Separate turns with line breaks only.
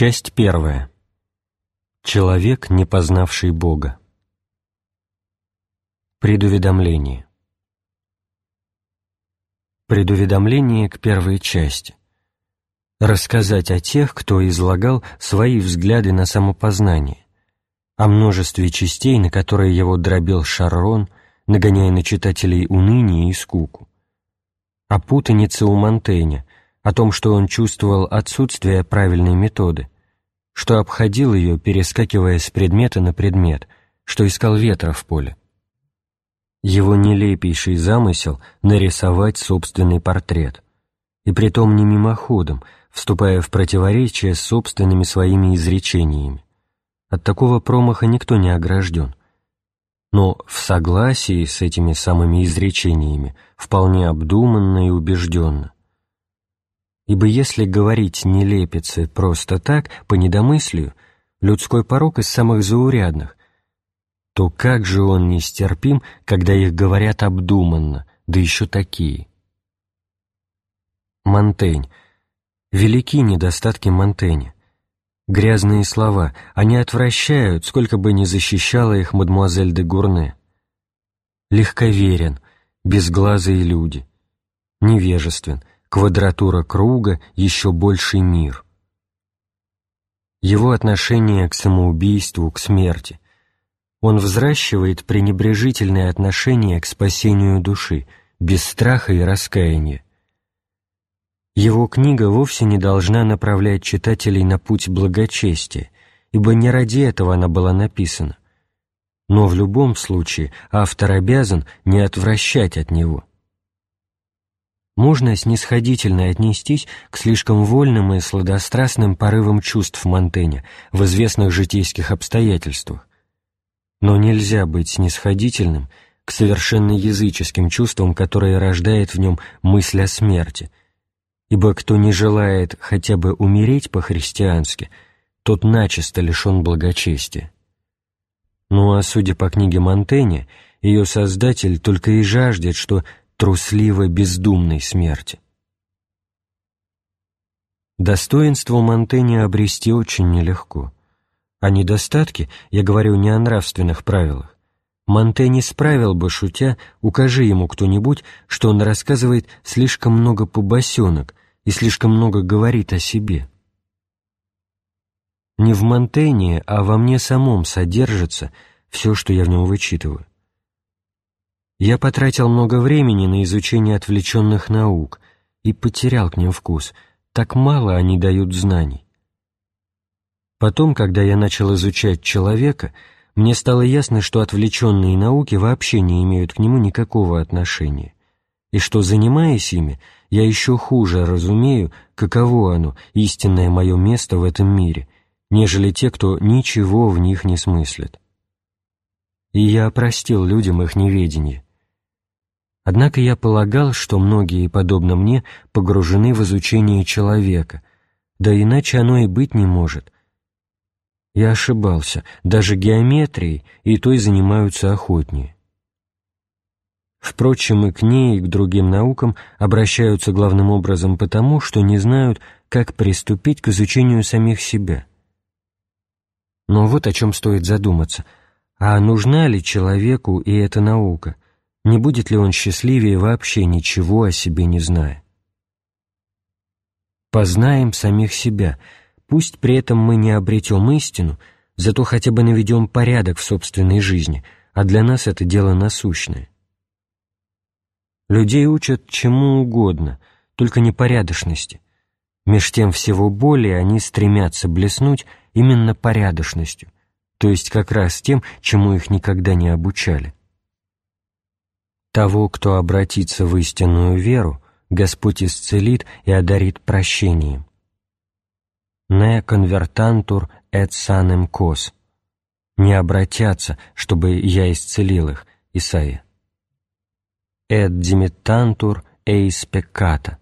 Часть первая. Человек, не познавший Бога. Предуведомление. Предуведомление к первой части. Рассказать о тех, кто излагал свои взгляды на самопознание, о множестве частей, на которые его дробил Шаррон, нагоняя на читателей уныние и скуку, о путанице у Монтэня, о том, что он чувствовал отсутствие правильной методы, что обходил ее, перескакивая с предмета на предмет, что искал ветра в поле. Его нелепейший замысел — нарисовать собственный портрет, и притом не мимоходом, вступая в противоречие с собственными своими изречениями. От такого промаха никто не огражден. Но в согласии с этими самыми изречениями, вполне обдуманно и убежденно, Ибо если говорить нелепицы просто так, по недомыслию, людской порог из самых заурядных, то как же он нестерпим, когда их говорят обдуманно, да еще такие? Монтень. Велики недостатки Монтэня. Грязные слова, они отвращают, сколько бы ни защищала их мадемуазель де Гурне. Легковерен, безглазые люди. Невежествен, квадратура круга — еще больший мир. Его отношение к самоубийству, к смерти. Он взращивает пренебрежительное отношение к спасению души, без страха и раскаяния. Его книга вовсе не должна направлять читателей на путь благочестия, ибо не ради этого она была написана. Но в любом случае автор обязан не отвращать от него можно снисходительно отнестись к слишком вольным и сладострастным порывам чувств Монтэня в известных житейских обстоятельствах. Но нельзя быть снисходительным к совершенно языческим чувствам, которые рождает в нем мысль о смерти, ибо кто не желает хотя бы умереть по-христиански, тот начисто лишен благочестия. Ну а судя по книге Монтэня, ее создатель только и жаждет, что трусливо-бездумной смерти. Достоинство Монтэня обрести очень нелегко. А недостатки, я говорю не о нравственных правилах, Монтень исправил бы, шутя, укажи ему кто-нибудь, что он рассказывает слишком много побосенок и слишком много говорит о себе. Не в Монтенье, а во мне самом содержится все, что я в нем вычитываю. Я потратил много времени на изучение отвлеченных наук и потерял к ним вкус, так мало они дают знаний. Потом, когда я начал изучать человека, мне стало ясно, что отвлеченные науки вообще не имеют к нему никакого отношения, и что, занимаясь ими, я еще хуже разумею, каково оно, истинное мое место в этом мире, нежели те, кто ничего в них не смыслит. И я опростил людям их неведение, Однако я полагал, что многие, подобно мне, погружены в изучение человека, да иначе оно и быть не может. Я ошибался, даже геометрией и той занимаются охотнее. Впрочем, и к ней, и к другим наукам обращаются главным образом потому, что не знают, как приступить к изучению самих себя. Но вот о чем стоит задуматься. А нужна ли человеку и эта наука – не будет ли он счастливее вообще ничего о себе не зная. Познаем самих себя, пусть при этом мы не обретем истину, зато хотя бы наведем порядок в собственной жизни, а для нас это дело насущное. Людей учат чему угодно, только непорядочности. Меж тем всего более они стремятся блеснуть именно порядочностью, то есть как раз тем, чему их никогда не обучали. Того, кто обратится в истинную веру, Господь исцелит и одарит прощением. «Не конвертантур et sanem кос» «Не обратятся, чтобы я исцелил их» Исаия. «Et dimittantur eis peccata»